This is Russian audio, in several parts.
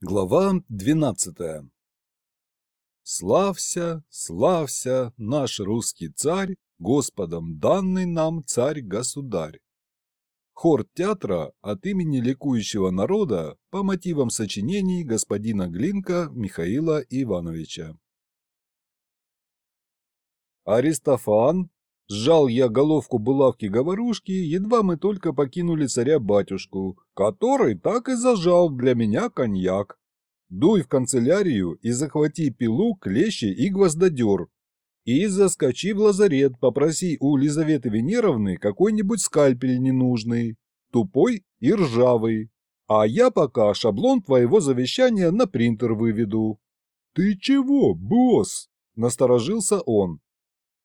Глава 12 Славься, славься, наш русский царь, Господом данный нам царь-государь. Хор театра от имени ликующего народа по мотивам сочинений господина Глинка Михаила Ивановича. Аристофан, Сжал я головку булавки-говорушки, едва мы только покинули царя-батюшку, который так и зажал для меня коньяк. Дуй в канцелярию и захвати пилу, клещи и гвоздодер. И заскочи в лазарет, попроси у Лизаветы Венеровны какой-нибудь скальпель ненужный, тупой и ржавый. А я пока шаблон твоего завещания на принтер выведу. «Ты чего, босс?» – насторожился он.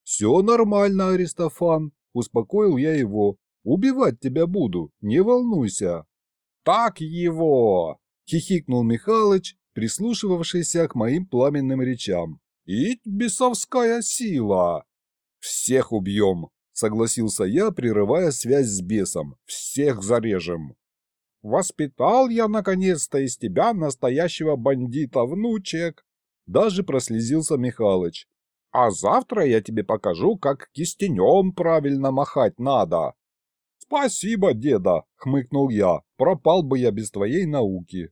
«Все нормально, Аристофан», – успокоил я его. «Убивать тебя буду, не волнуйся». «Так его!» – хихикнул Михалыч, прислушивавшийся к моим пламенным речам. «И бесовская сила!» «Всех убьем!» – согласился я, прерывая связь с бесом. «Всех зарежем!» «Воспитал я, наконец-то, из тебя настоящего бандита, внучек!» Даже прослезился Михалыч. А завтра я тебе покажу, как кистенем правильно махать надо. Спасибо, деда, хмыкнул я, пропал бы я без твоей науки.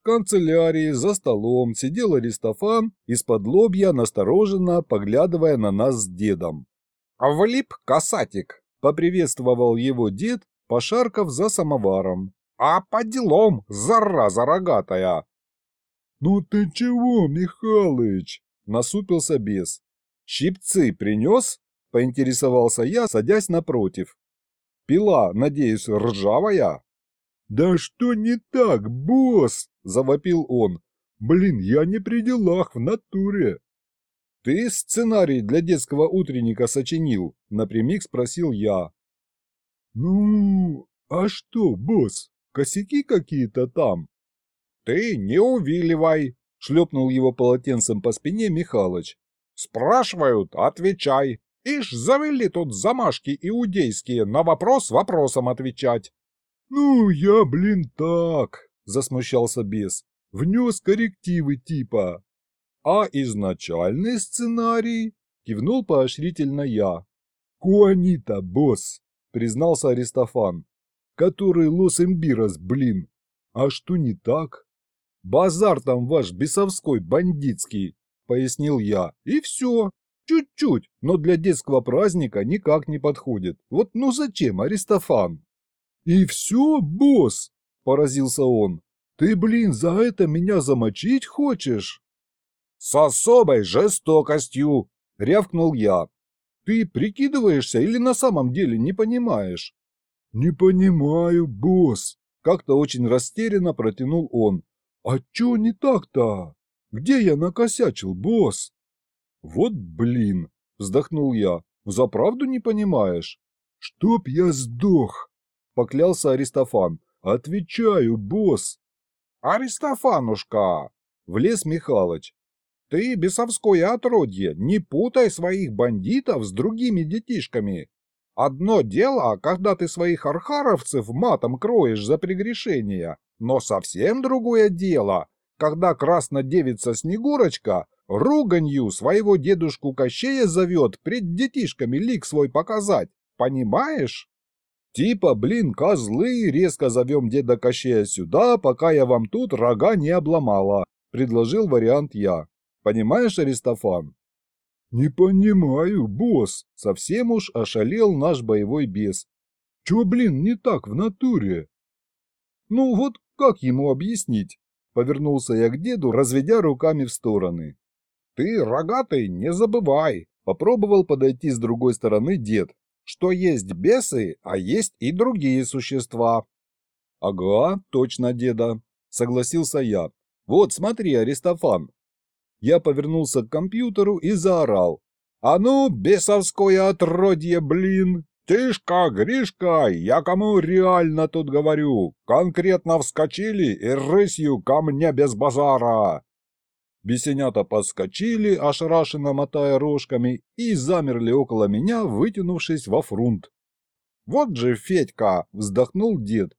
В канцелярии за столом сидел Аристофан, из-под лобья настороженно поглядывая на нас с дедом. «Влип, касатик!» — поприветствовал его дед, пошаркав за самоваром. «А по делам, зараза рогатая!» «Ну ты чего, Михалыч?» Насупился бес. «Щипцы принес?» – поинтересовался я, садясь напротив. «Пила, надеюсь, ржавая?» «Да что не так, босс?» – завопил он. «Блин, я не при делах в натуре». «Ты сценарий для детского утренника сочинил?» – напрямик спросил я. «Ну, а что, босс, косяки какие-то там?» «Ты не увиливай!» Шлепнул его полотенцем по спине Михалыч. «Спрашивают, отвечай. Ишь, завели тут замашки иудейские, на вопрос вопросом отвечать». «Ну, я, блин, так», — засмущался бес. «Внес коррективы типа». «А изначальный сценарий?» — кивнул поощрительно я. «Куанита, босс», — признался Аристофан. «Который Лос-Эмбирос, блин. А что не так?» «Базар там ваш бесовской, бандитский», — пояснил я. «И все. Чуть-чуть, но для детского праздника никак не подходит. Вот ну зачем, Аристофан?» «И все, босс?» – поразился он. «Ты, блин, за это меня замочить хочешь?» «С особой жестокостью!» – рявкнул я. «Ты прикидываешься или на самом деле не понимаешь?» «Не понимаю, босс!» – как-то очень растерянно протянул он. «А чё не так-то? Где я накосячил, босс?» «Вот блин!» – вздохнул я. «За правду не понимаешь?» «Чтоб я сдох!» – поклялся Аристофан. «Отвечаю, босс!» «Аристофанушка!» – влез Михалыч. «Ты, бесовское отродье, не путай своих бандитов с другими детишками. Одно дело, когда ты своих архаровцев матом кроешь за прегрешения, но совсем другое дело, когда краснодевица Снегурочка руганью своего дедушку Кощея зовет пред детишками лик свой показать, понимаешь? Типа, блин, козлы, резко зовем деда Кощея сюда, пока я вам тут рога не обломала, предложил вариант я. Понимаешь, Аристофан? Не понимаю, босс, совсем уж ошалел наш боевой бес. Чё, блин, не так в натуре? Ну вот как ему объяснить? Повернулся я к деду, разведя руками в стороны. Ты, рогатый, не забывай, попробовал подойти с другой стороны дед, что есть бесы, а есть и другие существа. Ага, точно, деда, согласился я. Вот смотри, Аристофан. Я повернулся к компьютеру и заорал. «А ну, бесовское отродье, блин! «Тишка, Гришка, я кому реально тут говорю, конкретно вскочили и рысью ко мне без базара!» Бесенята подскочили, ошарашенно мотая рожками, и замерли около меня, вытянувшись во фрунт. «Вот же Федька!» – вздохнул дед.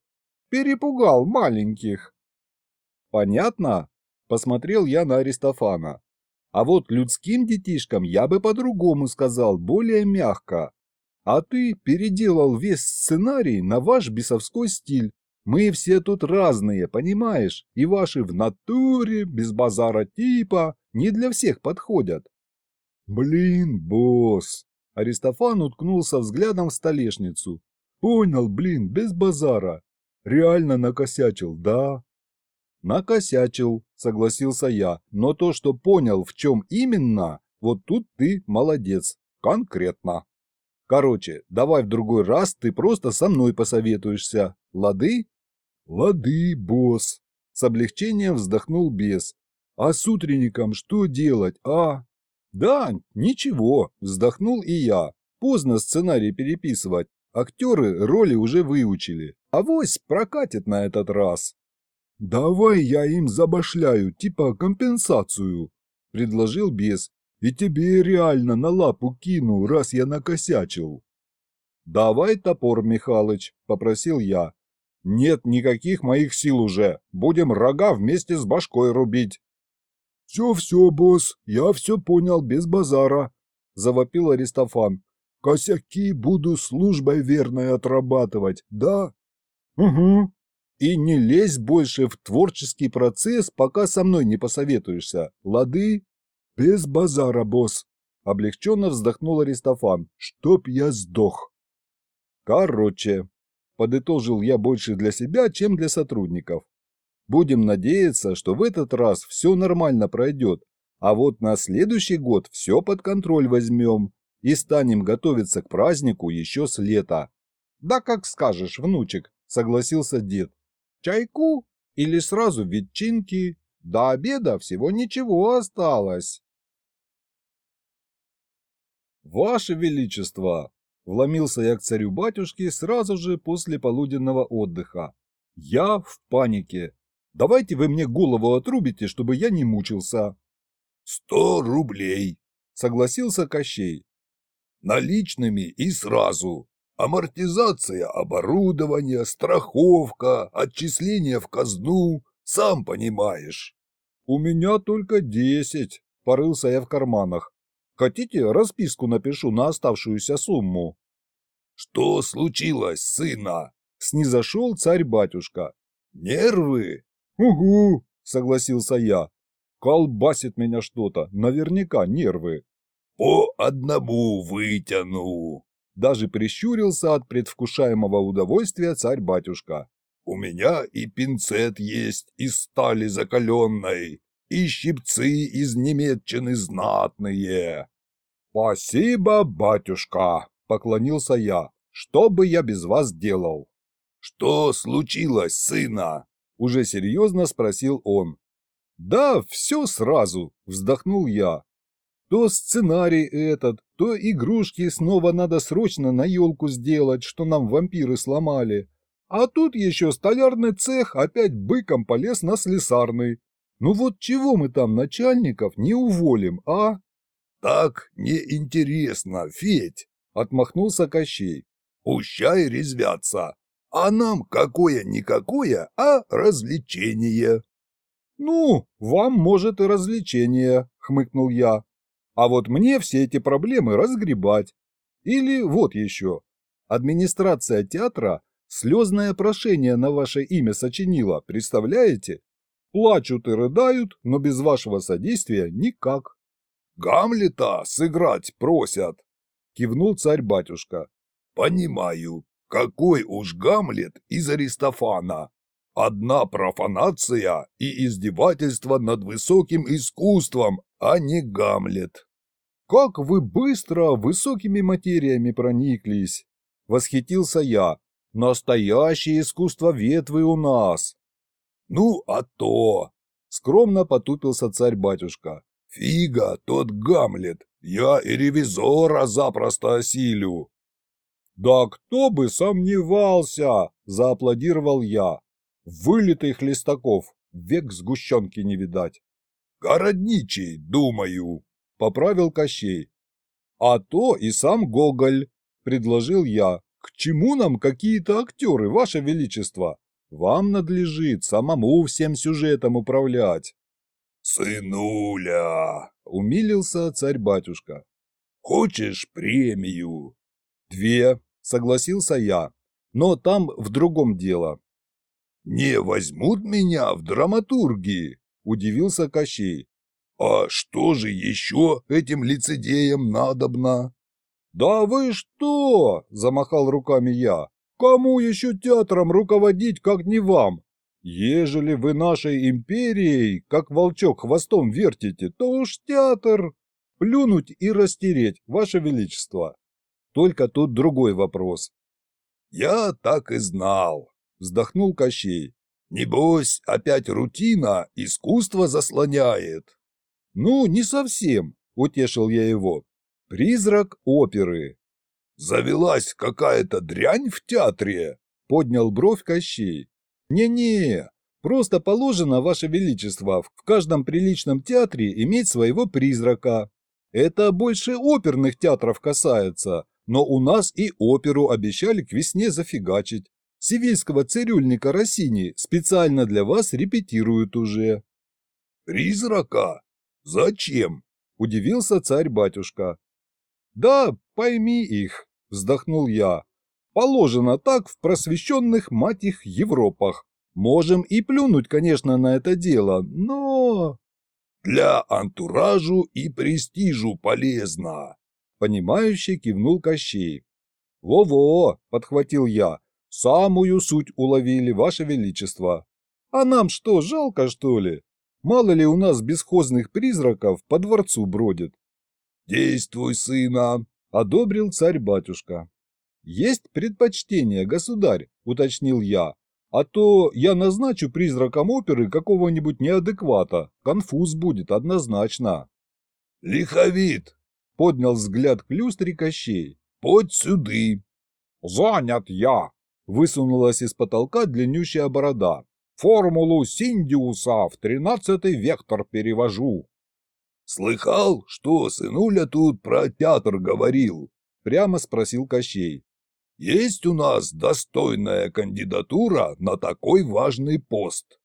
«Перепугал маленьких!» Понятно? Посмотрел я на Аристофана. А вот людским детишкам я бы по-другому сказал, более мягко. А ты переделал весь сценарий на ваш бесовской стиль. Мы все тут разные, понимаешь? И ваши в натуре, без базара типа, не для всех подходят. Блин, босс. Аристофан уткнулся взглядом в столешницу. Понял, блин, без базара. Реально накосячил, да? Накосячил, согласился я, но то, что понял, в чем именно, вот тут ты молодец, конкретно. Короче, давай в другой раз ты просто со мной посоветуешься, лады? Лады, босс. С облегчением вздохнул бес. А с утренником что делать, а? Да, ничего, вздохнул и я. Поздно сценарий переписывать, актеры роли уже выучили. Авось прокатит на этот раз. «Давай я им забашляю, типа компенсацию», – предложил бес, – «и тебе реально на лапу кину, раз я накосячил». «Давай топор, Михалыч», – попросил я. «Нет никаких моих сил уже, будем рога вместе с башкой рубить». «Все-все, босс, я все понял без базара», – завопил Аристофан. «Косяки буду службой верной отрабатывать, да?» «Угу», и не лезь больше в творческий процесс, пока со мной не посоветуешься. Лады? Без базара, босс. Облегченно вздохнул Аристофан. Чтоб я сдох. Короче, подытожил я больше для себя, чем для сотрудников. Будем надеяться, что в этот раз все нормально пройдет, а вот на следующий год все под контроль возьмем и станем готовиться к празднику еще с лета. Да как скажешь, внучек, согласился дед. Чайку или сразу ветчинки? До обеда всего ничего осталось. Ваше Величество! Вломился я к царю-батюшке сразу же после полуденного отдыха. Я в панике. Давайте вы мне голову отрубите, чтобы я не мучился. Сто рублей, согласился Кощей. Наличными и сразу. Амортизация оборудования, страховка, отчисления в казну, сам понимаешь. У меня только десять, порылся я в карманах. Хотите, расписку напишу на оставшуюся сумму? Что случилось, сына? Снизошел царь-батюшка. Нервы? Угу, согласился я. Колбасит меня что-то, наверняка нервы. По одному вытяну. Даже прищурился от предвкушаемого удовольствия царь-батюшка. «У меня и пинцет есть из стали закаленной, и щипцы из немецчины знатные». «Спасибо, батюшка!» – поклонился я. «Что бы я без вас делал?» «Что случилось, сына?» – уже серьезно спросил он. «Да, все сразу», – вздохнул я. То сценарий этот, то игрушки снова надо срочно на елку сделать, что нам вампиры сломали. А тут еще столярный цех опять быком полез на слесарный. Ну вот чего мы там начальников не уволим, а? Так неинтересно, Федь, отмахнулся Кощей. Пущай резвятся. А нам какое-никакое, а развлечение. Ну, вам может и развлечение, хмыкнул я. А вот мне все эти проблемы разгребать. Или вот еще. Администрация театра слезное прошение на ваше имя сочинила, представляете? Плачут и рыдают, но без вашего содействия никак. Гамлета сыграть просят, кивнул царь-батюшка. Понимаю, какой уж Гамлет из Аристофана. Одна профанация и издевательство над высоким искусством, а не Гамлет. «Как вы быстро высокими материями прониклись!» — восхитился я. «Настоящее искусство ветвы у нас!» «Ну, а то!» — скромно потупился царь-батюшка. «Фига, тот Гамлет! Я и ревизора запросто осилю!» «Да кто бы сомневался!» – зааплодировал я. «Вылитый Хлестаков, век сгущенки не видать!» «Городничий, думаю!» – поправил Кощей. «А то и сам Гоголь», – предложил я. «К чему нам какие-то актеры, Ваше Величество? Вам надлежит самому всем сюжетом управлять. «Сынуля!» — умилился царь-батюшка. «Хочешь премию?» «Две», — согласился я. «Но там в другом дело». «Не возьмут меня в драматургии?» — удивился Кощей. «А что же еще этим лицедеям надобно?» «Да вы что?» – замахал руками я. «Кому еще театром руководить, как не вам? Ежели вы нашей империей, как волчок хвостом вертите, то уж театр. Плюнуть и растереть, ваше величество. Только тут другой вопрос». «Я так и знал», – вздохнул Кощей. «Небось, опять рутина искусство заслоняет». «Ну, не совсем», – утешил я его. Призрак оперы. «Завелась какая-то дрянь в театре?» — поднял бровь Кощей. «Не-не, просто положено, Ваше Величество, в каждом приличном театре иметь своего призрака. Это больше оперных театров касается, но у нас и оперу обещали к весне зафигачить. Сивильского цирюльника Россини специально для вас репетируют уже». «Призрака? Зачем?» – удивился царь-батюшка. «Да, пойми их», – вздохнул я. «Положено так в просвещенных, мать их, Европах. Можем и плюнуть, конечно, на это дело, но...» «Для антуражу и престижу полезно», – понимающе кивнул Кощей. «Во-во», – подхватил я, – «самую суть уловили, Ваше Величество. А нам что, жалко, что ли? Мало ли у нас бесхозных призраков по дворцу бродит. «Действуй, сына!» – одобрил царь-батюшка. «Есть предпочтение, государь», – уточнил я. «А то я назначу призраком оперы какого-нибудь неадеквата. Конфуз будет однозначно». «Лиховит!» – поднял взгляд к люстре Кощей. «Подь сюды!» «Занят я!» – высунулась из потолка длиннющая борода. «Формулу Синдиуса в тринадцатый вектор перевожу». «Слыхал, что сынуля тут про театр говорил?» – прямо спросил Кощей. «Есть у нас достойная кандидатура на такой важный пост».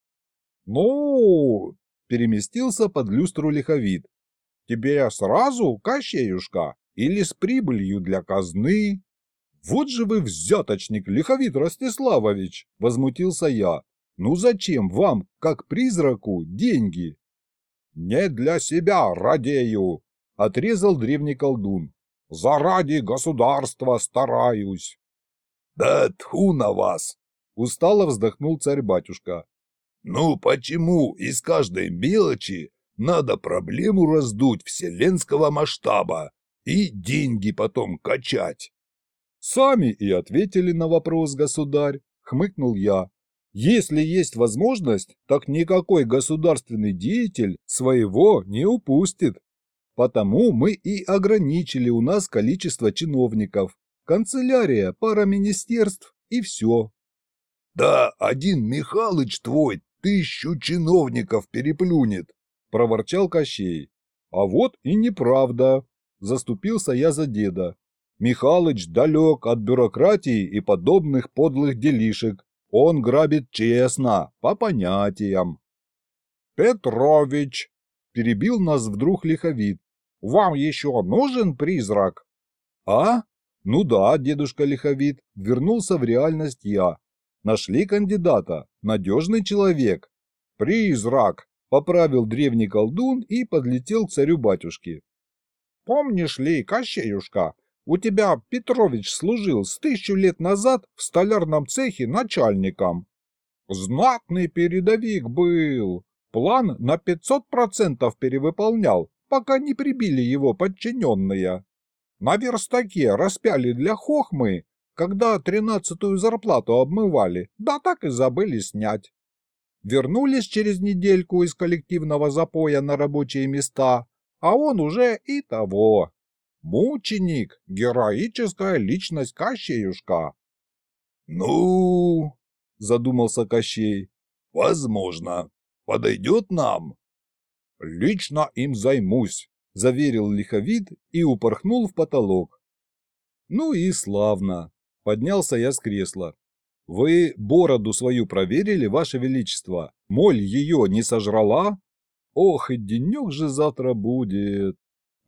«Ну...» – переместился под люстру лиховид. «Тебе сразу, Кощеюшка, или с прибылью для казны?» «Вот же вы взяточник, Лиховид Ростиславович!» – возмутился я. «Ну зачем вам, как призраку, деньги?» «Не для себя радею», — отрезал древний колдун. «Заради государства стараюсь». «Да тьфу на вас!» — устало вздохнул царь-батюшка. «Ну почему из каждой мелочи надо проблему раздуть вселенского масштаба и деньги потом качать?» «Сами и ответили на вопрос, государь», — хмыкнул я. Если есть возможность, так никакой государственный деятель своего не упустит. Потому мы и ограничили у нас количество чиновников. Канцелярия, пара министерств и все. Да один Михалыч твой тысячу чиновников переплюнет, проворчал Кощей. А вот и неправда, заступился я за деда. Михалыч далек от бюрократии и подобных подлых делишек. Он грабит честно, по понятиям. «Петрович!» – перебил нас вдруг лиховид. «Вам еще нужен призрак?» «А? Ну да, дедушка лиховид, вернулся в реальность я. Нашли кандидата, надежный человек. Призрак!» – поправил древний колдун и подлетел к царю-батюшке. «Помнишь ли, Кощеюшка, у тебя Петрович служил с тысячу лет назад в столярном цехе начальником. Знатный передовик был. План на 500% перевыполнял, пока не прибили его подчиненные. На верстаке распяли для хохмы, когда тринадцатую зарплату обмывали, да так и забыли снять. Вернулись через недельку из коллективного запоя на рабочие места, а он уже и того. Мученик, героическая личность Кощеюшка. Ну, задумался Кощей. Возможно. Подойдет нам. Лично им займусь, заверил лиховид и упорхнул в потолок. Ну и славно. Поднялся я с кресла. Вы бороду свою проверили, Ваше Величество? Моль ее не сожрала? Ох, и денек же завтра будет.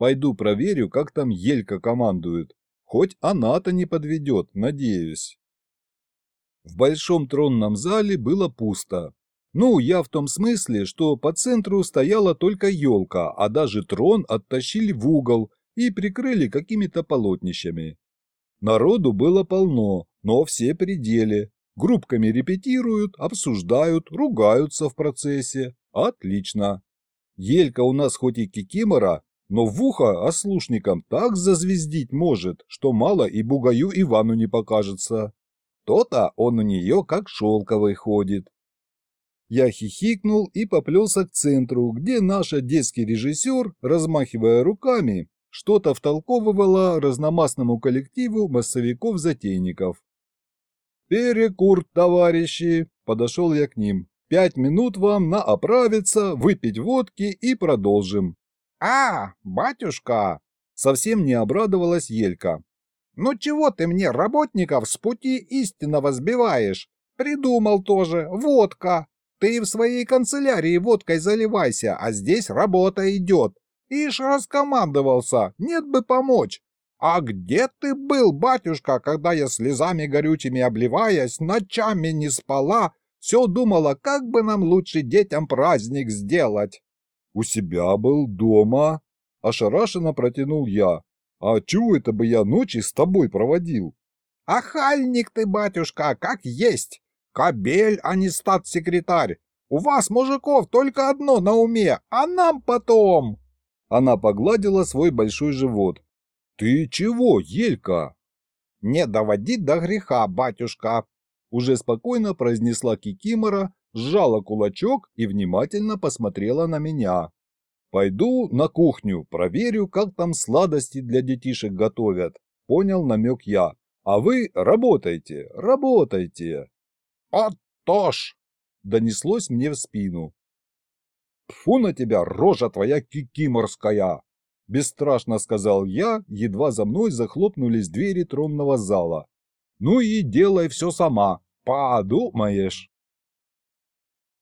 Пойду проверю, как там Елька командует. Хоть она-то не подведет, надеюсь. В большом тронном зале было пусто. Ну, я в том смысле, что по центру стояла только елка, а даже трон оттащили в угол и прикрыли какими-то полотнищами. Народу было полно, но все пределе. Группками репетируют, обсуждают, ругаются в процессе. Отлично. Елька у нас хоть и кикимора, но в ухо ослушникам так зазвездить может, что мало и бугаю Ивану не покажется. То-то он у нее как шелковый ходит. Я хихикнул и поплелся к центру, где наш одесский режиссер, размахивая руками, что-то втолковывала разномастному коллективу массовиков-затейников. «Перекур, товарищи!» – подошел я к ним. «Пять минут вам на оправиться, выпить водки и продолжим». «А, батюшка!» – совсем не обрадовалась Елька. «Ну чего ты мне работников с пути истинного сбиваешь? Придумал тоже, водка. Ты в своей канцелярии водкой заливайся, а здесь работа идет. Ишь раскомандовался, нет бы помочь. А где ты был, батюшка, когда я слезами горючими обливаясь, ночами не спала, все думала, как бы нам лучше детям праздник сделать? У себя был дома, ошарашенно протянул я. А чего это бы я ночи с тобой проводил? Ахальник ты, батюшка, как есть. Кобель, а не статс-секретарь. У вас, мужиков, только одно на уме, а нам потом. Она погладила свой большой живот. «Ты чего, Елька?» «Не доводи до греха, батюшка!» Уже спокойно произнесла Кикимора, сжала кулачок и внимательно посмотрела на меня. «Пойду на кухню, проверю, как там сладости для детишек готовят», — понял намек я. «А вы работайте, работайте!» «От то ж!» — донеслось мне в спину. Фу на тебя, рожа твоя кикиморская!» Бесстрашно сказал я, едва за мной захлопнулись двери тронного зала. «Ну и делай все сама, подумаешь!»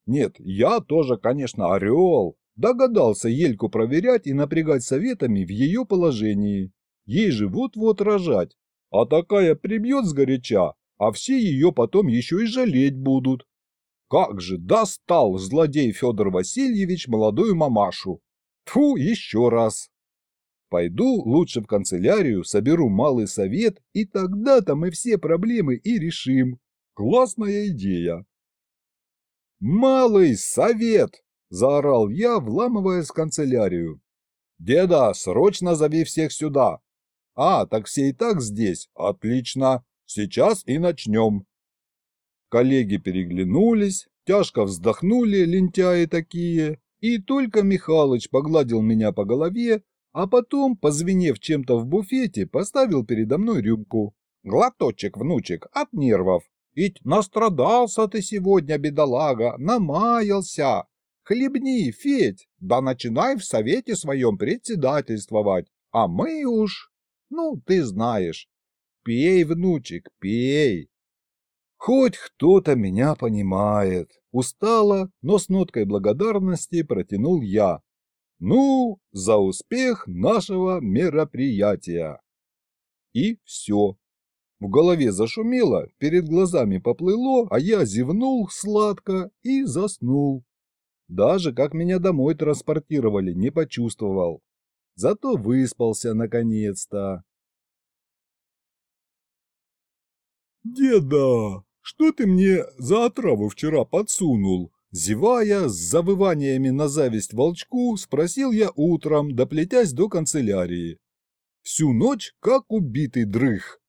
Нет, я тоже, конечно, орел. Догадался Ельку проверять и напрягать советами в ее положении. Ей же вот-вот рожать. А такая прибьет сгоряча, а все ее потом еще и жалеть будут. Как же достал злодей Федор Васильевич молодую мамашу. Фу, еще раз. Пойду лучше в канцелярию, соберу малый совет, и тогда-то мы все проблемы и решим. Классная идея. «Малый совет!» – заорал я, вламываясь в канцелярию. «Деда, срочно зови всех сюда!» «А, так все и так здесь? Отлично! Сейчас и начнем!» Коллеги переглянулись, тяжко вздохнули, лентяи такие, и только Михалыч погладил меня по голове, а потом, позвенев чем-то в буфете, поставил передо мной рюмку. «Глоточек, внучек, от нервов. Ведь настрадался ты сегодня, бедолага, намаялся. Хлебни, Федь, да начинай в совете своем председательствовать, а мы уж... Ну, ты знаешь. Пей, внучек, пей, Хоть кто-то меня понимает. Устало, но с ноткой благодарности протянул я. Ну, за успех нашего мероприятия. И все. В голове зашумело, перед глазами поплыло, а я зевнул сладко и заснул. Даже как меня домой транспортировали, не почувствовал. Зато выспался наконец-то. «Деда!» «Что ты мне за отраву вчера подсунул?» Зевая, с завываниями на зависть волчку, спросил я утром, доплетясь до канцелярии. Всю ночь как убитый дрых.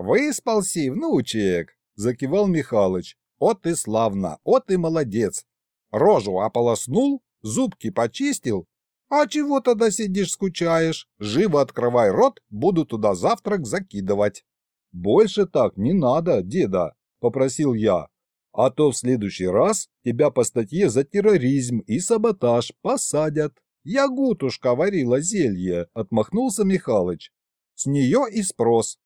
«Выспался, внучек!» – закивал Михалыч. «От и славно, от и молодец! Рожу ополоснул, зубки почистил. А чего тогда сидишь скучаешь? Живо открывай рот, буду туда завтрак закидывать». «Больше так не надо, деда!» – попросил я. «А то в следующий раз тебя по статье за терроризм и саботаж посадят». «Я гутушка варила зелье», – отмахнулся Михалыч. «С нее и спрос.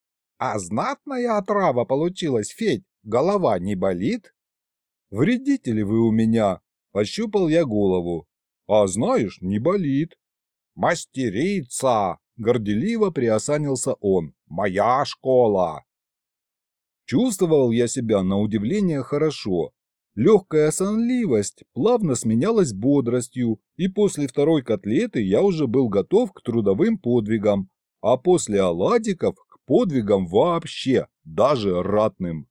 А знатная отрава получилась, Федь, голова не болит?» «Вредители вы у меня!» – пощупал я голову. «А знаешь, не болит». «Мастерица!» – горделиво приосанился он. «Моя школа!» Чувствовал я себя на удивление хорошо. Легкая сонливость плавно сменялась бодростью, и после второй котлеты я уже был готов к трудовым подвигам, а после оладиков подвигам вообще, даже ратным.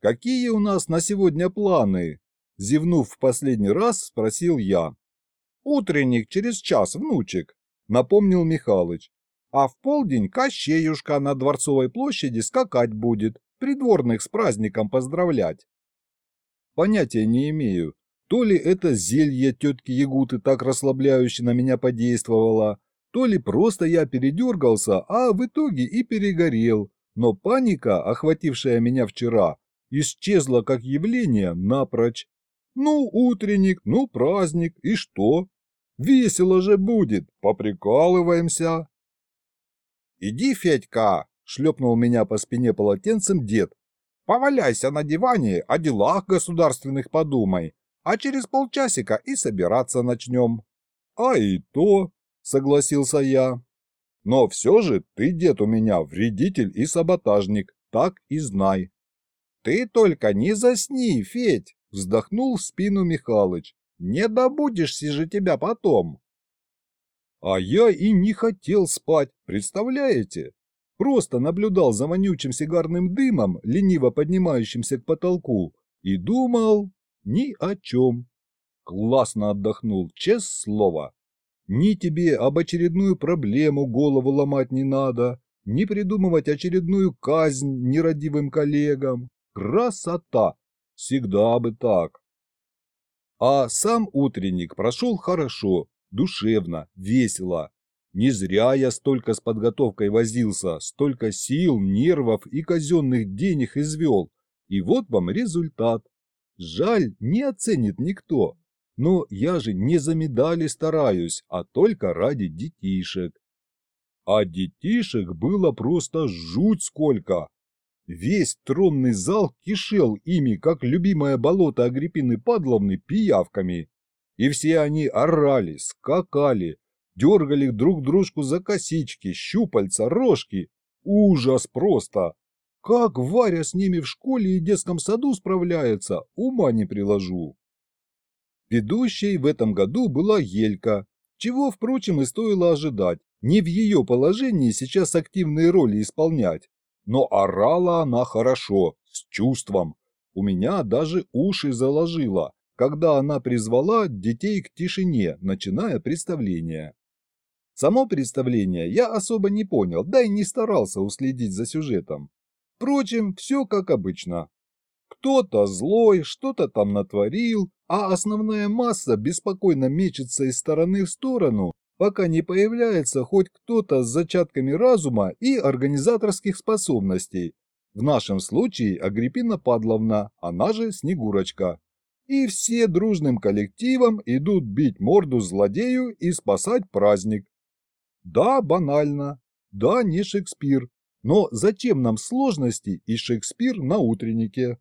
«Какие у нас на сегодня планы?» Зевнув в последний раз, спросил я. «Утренник через час, внучек», — напомнил Михалыч. «А в полдень Кощеюшка на Дворцовой площади скакать будет, придворных с праздником поздравлять». Понятия не имею, то ли это зелье тетки Ягуты так расслабляюще на меня подействовало, то ли просто я передергался, а в итоге и перегорел. Но паника, охватившая меня вчера, исчезла как явление напрочь. Ну, утренник, ну, праздник, и что? Весело же будет, поприкалываемся. «Иди, Федька!» – шлепнул меня по спине полотенцем дед. «Поваляйся на диване, о делах государственных подумай, а через полчасика и собираться начнем». «А и то!» – согласился я. «Но все же ты, дед, у меня вредитель и саботажник, так и знай». «Ты только не засни, Федь!» – вздохнул в спину Михалыч. «Не добудешься же тебя потом!» А я и не хотел спать, представляете? Просто наблюдал за вонючим сигарным дымом, лениво поднимающимся к потолку, и думал ни о чем. Классно отдохнул, честное слово. Ни тебе об очередную проблему голову ломать не надо, ни придумывать очередную казнь нерадивым коллегам. Красота! Всегда бы так. А сам утренник прошел хорошо, душевно, весело. Не зря я столько с подготовкой возился, столько сил, нервов и казенных денег извел. И вот вам результат. Жаль, не оценит никто. Но я же не за медали стараюсь, а только ради детишек. А детишек было просто жуть сколько. Весь тронный зал кишел ими, как любимое болото Агриппины Падловны, пиявками. И все они орали, скакали, дергали друг дружку за косички, щупальца, рожки. Ужас просто! Как Варя с ними в школе и детском саду справляется, ума не приложу. Ведущей в этом году была Елька, чего, впрочем, и стоило ожидать. Не в ее положении сейчас активные роли исполнять. Но орала она хорошо, с чувством. У меня даже уши заложило, когда она призвала детей к тишине, начиная представление. Само представление я особо не понял, да и не старался уследить за сюжетом. Впрочем, все как обычно. Кто-то злой, что-то там натворил, а основная масса беспокойно мечется из стороны в сторону, пока не появляется хоть кто-то с зачатками разума и организаторских способностей. В нашем случае Агриппина Падловна, она же Снегурочка. И все дружным коллективом идут бить морду злодею и спасать праздник. Да, банально. Да, не Шекспир. Но зачем нам сложности и Шекспир на утреннике?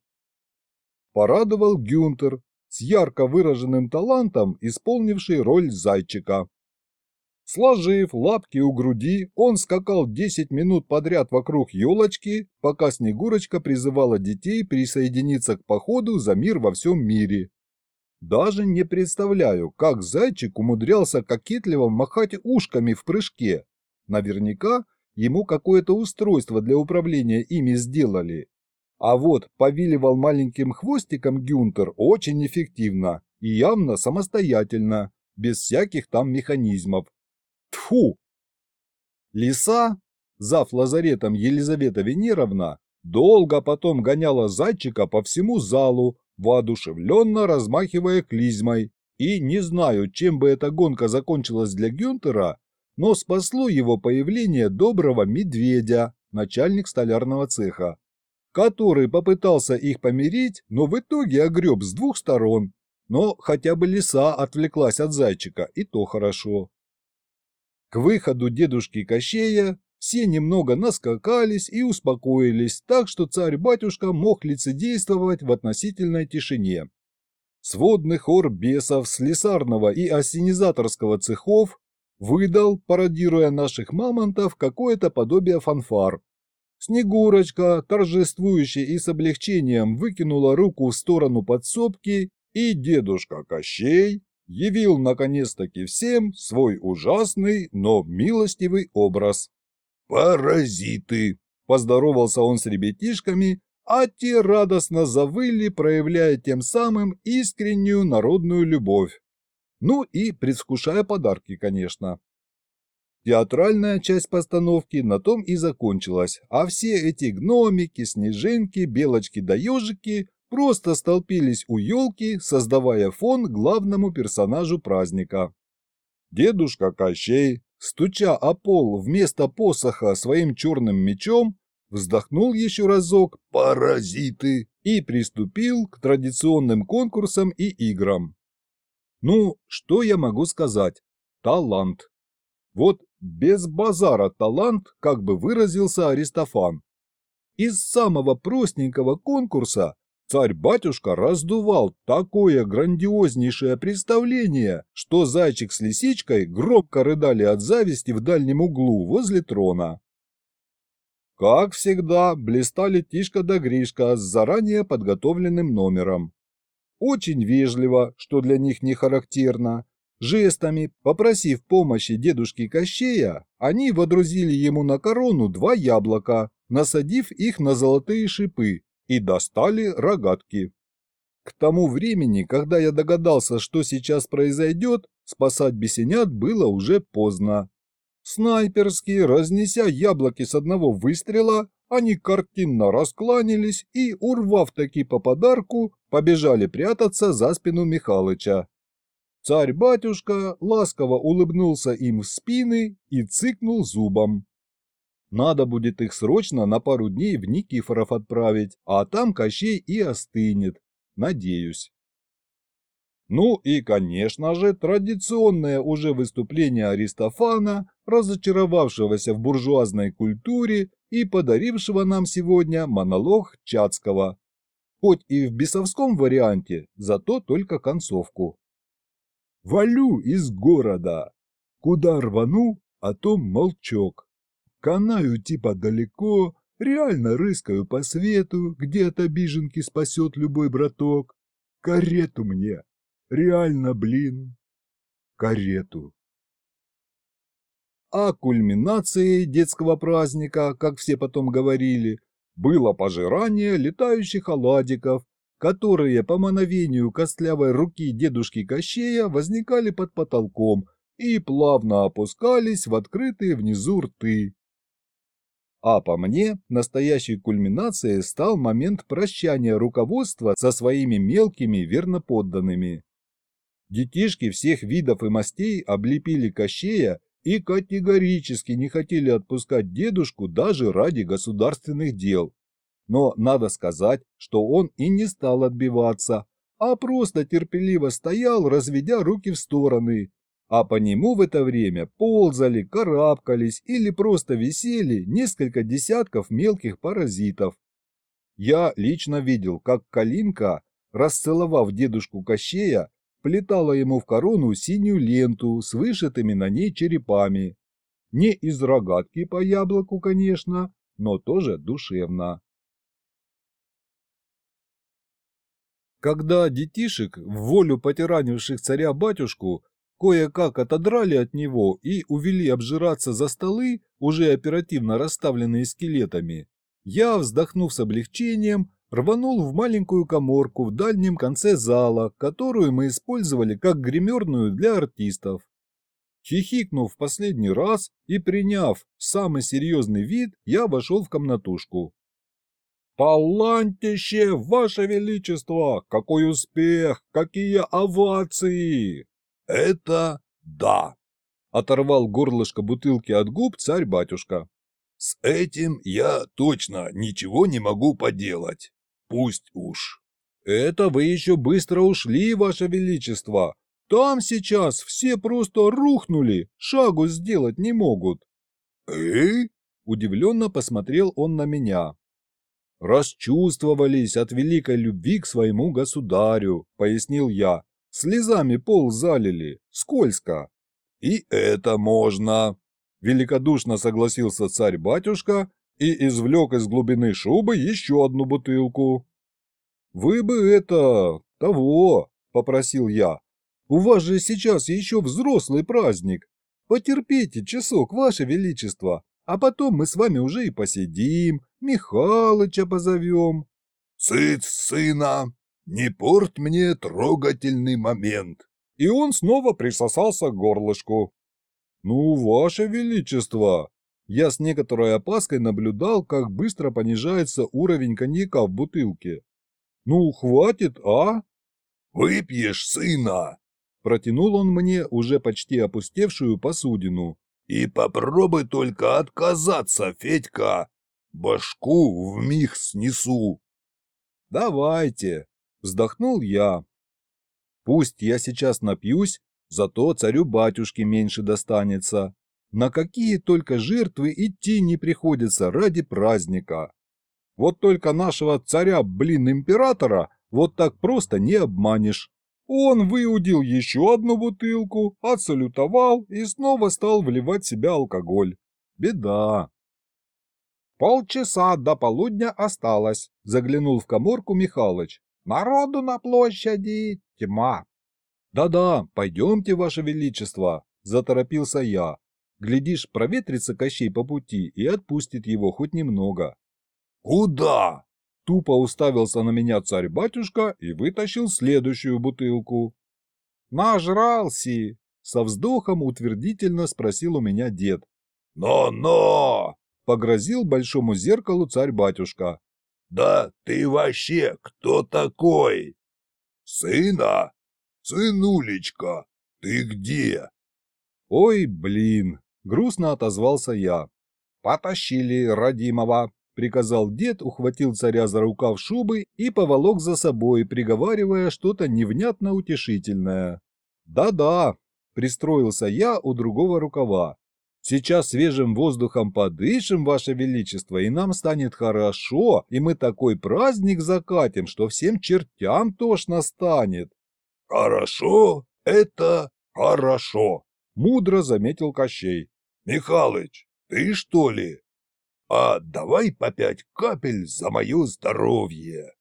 Порадовал Гюнтер, с ярко выраженным талантом, исполнивший роль зайчика. Сложив лапки у груди, он скакал 10 минут подряд вокруг елочки, пока Снегурочка призывала детей присоединиться к походу за мир во всем мире. Даже не представляю, как зайчик умудрялся кокетливо махать ушками в прыжке. Наверняка ему какое-то устройство для управления ими сделали. А вот повиливал маленьким хвостиком Гюнтер очень эффективно и явно самостоятельно, без всяких там механизмов. Тфу! Лиса, зав лазаретом Елизавета Венеровна, долго потом гоняла зайчика по всему залу, воодушевленно размахивая клизмой. И не знаю, чем бы эта гонка закончилась для Гюнтера, но спасло его появление доброго медведя, начальник столярного цеха, который попытался их помирить, но в итоге огреб с двух сторон. Но хотя бы лиса отвлеклась от зайчика, и то хорошо. К выходу дедушки Кощея все немного наскакались и успокоились, так что царь-батюшка мог лицедействовать в относительной тишине. Сводный хор бесов слесарного и осенизаторского цехов выдал, пародируя наших мамонтов, какое-то подобие фанфар. Снегурочка, торжествующая и с облегчением, выкинула руку в сторону подсобки, и дедушка Кощей явил наконец-таки всем свой ужасный, но милостивый образ. «Паразиты!» – поздоровался он с ребятишками, а те радостно завыли, проявляя тем самым искреннюю народную любовь. Ну и предвкушая подарки, конечно. Театральная часть постановки на том и закончилась, а все эти гномики, снежинки, белочки да ежики просто столпились у елки, создавая фон главному персонажу праздника. Дедушка Кощей, стуча о пол вместо посоха своим черным мечом, вздохнул еще разок «Паразиты!» и приступил к традиционным конкурсам и играм. Ну, что я могу сказать? Талант. Вот без базара талант, как бы выразился Аристофан. Из самого простенького конкурса Царь-батюшка раздувал такое грандиознейшее представление, что зайчик с лисичкой громко рыдали от зависти в дальнем углу возле трона. Как всегда, блистали Тишка да Гришка с заранее подготовленным номером. Очень вежливо, что для них не характерно, жестами, попросив помощи дедушки Кощея, они водрузили ему на корону два яблока, насадив их на золотые шипы, и достали рогатки. К тому времени, когда я догадался, что сейчас произойдет, спасать бесенят было уже поздно. Снайперски, разнеся яблоки с одного выстрела, они картинно раскланялись и, урвав таки по подарку, побежали прятаться за спину Михалыча. Царь-батюшка ласково улыбнулся им в спины и цыкнул зубом. Надо будет их срочно на пару дней в Никифоров отправить, а там Кощей и остынет. Надеюсь. Ну и, конечно же, традиционное уже выступление Аристофана, разочаровавшегося в буржуазной культуре и подарившего нам сегодня монолог Чацкого. Хоть и в бесовском варианте, зато только концовку. «Валю из города. Куда рвану, а то молчок. Канаю типа далеко, реально рыскаю по свету, где от обиженки спасет любой браток. Карету мне. Реально, блин. Карету. А кульминацией детского праздника, как все потом говорили, было пожирание летающих оладиков, которые по мановению костлявой руки дедушки Кощея возникали под потолком и плавно опускались в открытые внизу рты. А по мне, настоящей кульминацией стал момент прощания руководства со своими мелкими верноподданными. Детишки всех видов и мастей облепили Кощея и категорически не хотели отпускать дедушку даже ради государственных дел. Но надо сказать, что он и не стал отбиваться, а просто терпеливо стоял, разведя руки в стороны, а по нему в это время ползали, карабкались или просто висели несколько десятков мелких паразитов. Я лично видел, как Калинка, расцеловав дедушку Кощея, плетала ему в корону синюю ленту с вышитыми на ней черепами. Не из рогатки по яблоку, конечно, но тоже душевно. Когда детишек, в волю потиранивших царя-батюшку, кое-как отодрали от него и увели обжираться за столы, уже оперативно расставленные скелетами, я, вздохнув с облегчением, рванул в маленькую коморку в дальнем конце зала, которую мы использовали как гримерную для артистов. Хихикнув в последний раз и приняв самый серьезный вид, я вошел в комнатушку. «Талантище, Ваше Величество! Какой успех! Какие овации!» «Это да!» – оторвал горлышко бутылки от губ царь-батюшка. «С этим я точно ничего не могу поделать. Пусть уж». «Это вы еще быстро ушли, Ваше Величество. Там сейчас все просто рухнули, шагу сделать не могут». «Э?» Удивленно посмотрел он на меня. «Расчувствовались от великой любви к своему государю», — пояснил я. «Слезами пол залили. Скользко». «И это можно», — великодушно согласился царь-батюшка и извлек из глубины шубы еще одну бутылку. «Вы бы это... того», — попросил я. «У вас же сейчас еще взрослый праздник. Потерпите часок, ваше величество, а потом мы с вами уже и посидим, Михалыча позовем». «Цыц, сына, не порт мне трогательный момент». И он снова присосался к горлышку. «Ну, ваше величество!» Я с некоторой опаской наблюдал, как быстро понижается уровень коньяка в бутылке. «Ну, хватит, а?» «Выпьешь, сына!» Протянул он мне уже почти опустевшую посудину. «И попробуй только отказаться, Федька! Башку вмиг снесу!» «Давайте!» – вздохнул я. «Пусть я сейчас напьюсь, зато царю-батюшке меньше достанется. На какие только жертвы идти не приходится ради праздника. Вот только нашего царя, блин, императора, вот так просто не обманешь. Он выудил еще одну бутылку, отсалютовал и снова стал вливать в себя алкоголь. Беда. Полчаса до полудня осталось, заглянул в коморку Михалыч. Народу на площади тьма. Да-да, пойдемте, ваше величество, заторопился я. Глядишь, проветрится Кощей по пути и отпустит его хоть немного. Куда? Тупо уставился на меня царь-батюшка и вытащил следующую бутылку. «Нажрался!» — со вздохом утвердительно спросил у меня дед. «Но-но!» — погрозил большому зеркалу царь-батюшка. «Да ты вообще кто такой?» «Сына? Сынулечка, ты где?» «Ой, блин!» — грустно отозвался я. «Потащили родимого!» — приказал дед, ухватил царя за рукав шубы и поволок за собой, приговаривая что-то невнятно утешительное. «Да-да», — пристроился я у другого рукава. «Сейчас свежим воздухом подышим, Ваше Величество, и нам станет хорошо, и мы такой праздник закатим, что всем чертям тошно станет». «Хорошо, это хорошо», — мудро заметил Кощей. «Михалыч, ты что ли?» А давай по пять капель за мое здоровье.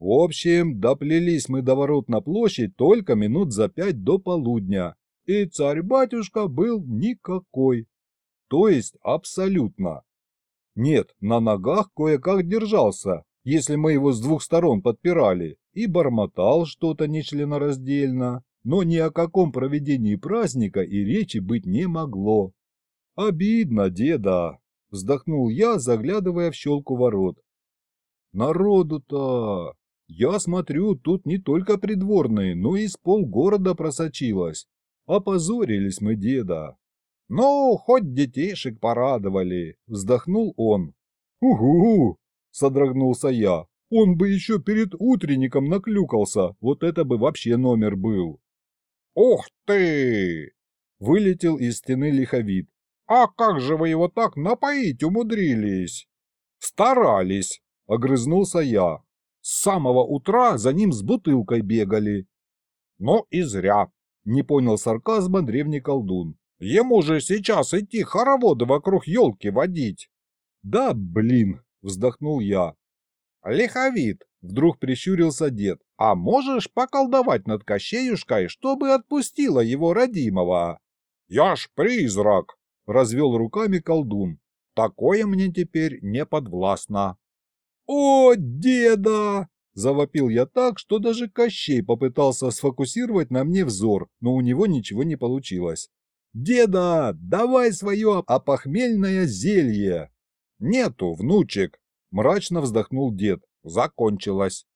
В общем, доплелись мы до ворот на площадь только минут за пять до полудня, и царь-батюшка был никакой. То есть абсолютно. Нет, на ногах кое-как держался, если мы его с двух сторон подпирали, и бормотал что-то нечленораздельно, но ни о каком проведении праздника и речи быть не могло. Обидно, деда. Вздохнул я, заглядывая в щелку ворот. Народу-то... Я смотрю, тут не только придворные, но и с полгорода просочилось. Опозорились мы деда. Ну, хоть детейшек порадовали, вздохнул он. Угу, содрогнулся я. Он бы еще перед утренником наклюкался, вот это бы вообще номер был. Ух ты! Вылетел из стены лиховид. «А как же вы его так напоить умудрились?» «Старались», — огрызнулся я. «С самого утра за ним с бутылкой бегали». «Ну и зря», — не понял сарказма древний колдун. «Ему же сейчас идти хороводы вокруг елки водить». «Да, блин», — вздохнул я. «Лиховид», — вдруг прищурился дед, «а можешь поколдовать над Кощеюшкой, чтобы отпустила его родимого?» «Я ж призрак», развел руками колдун. Такое мне теперь не подвластно. О, деда! Завопил я так, что даже Кощей попытался сфокусировать на мне взор, но у него ничего не получилось. «Деда, давай свое опохмельное зелье!» «Нету, внучек!» – мрачно вздохнул дед. «Закончилось!»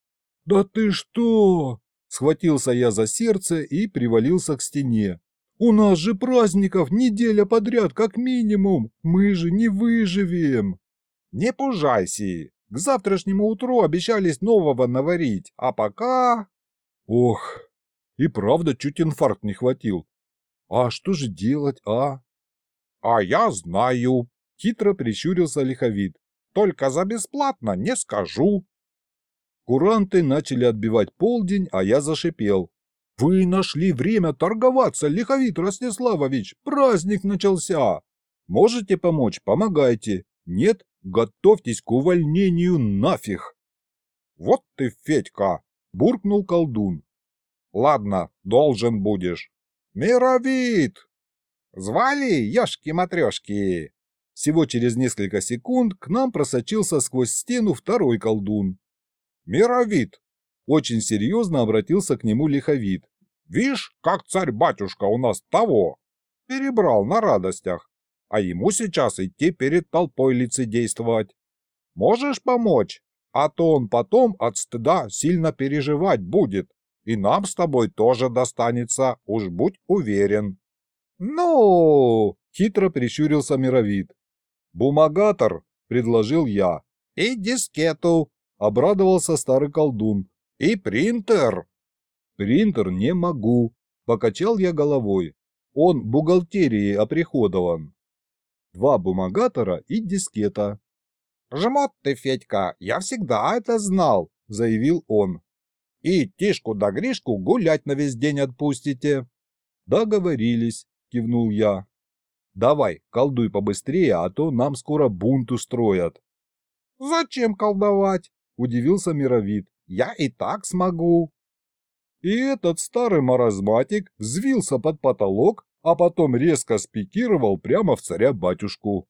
«Да ты что?» – схватился я за сердце и привалился к стене. У нас же праздников неделя подряд как минимум. Мы же не выживем. Не пужайся. К завтрашнему утру обещались нового наварить, а пока... Ох, и правда чуть инфаркт не хватил. А что же делать, а? А я знаю, Хитро прищурился лиховид. Только за бесплатно не скажу. Куранты начали отбивать полдень, а я зашипел. «Вы нашли время торговаться, Лиховит Ростиславович! Праздник начался! Можете помочь? Помогайте! Нет? Готовьтесь к увольнению нафиг!» «Вот ты, Федька!» – буркнул колдун. «Ладно, должен будешь. Мировид!» «Звали, ёшки-матрёшки!» Всего через несколько секунд к нам просочился сквозь стену второй колдун. «Мировид!» Очень серьезно обратился к нему лиховид. «Вишь, как царь-батюшка у нас того!» Перебрал на радостях, а ему сейчас идти перед толпой лицедействовать. Можешь помочь? А то он потом от стыда сильно переживать будет, и нам с тобой тоже достанется, уж будь уверен. «Ну!» — хитро прищурился мировид. «Бумагатор!» — предложил я. «И дискету!» — обрадовался старый колдун. «И принтер!» «Принтер не могу!» — покачал я головой. «Он бухгалтерией оприходован». Два бумагатора и дискета. «Жмот ты, Федька, я всегда это знал!» — заявил он. «И Тишку да Гришку гулять на весь день отпустите!» «Договорились!» — кивнул я. «Давай, колдуй побыстрее, а то нам скоро бунт устроят». «Зачем колдовать?» – удивился Мировид. «Я и так смогу». И этот старый маразматик взвился под потолок, а потом резко спикировал прямо в царя-батюшку.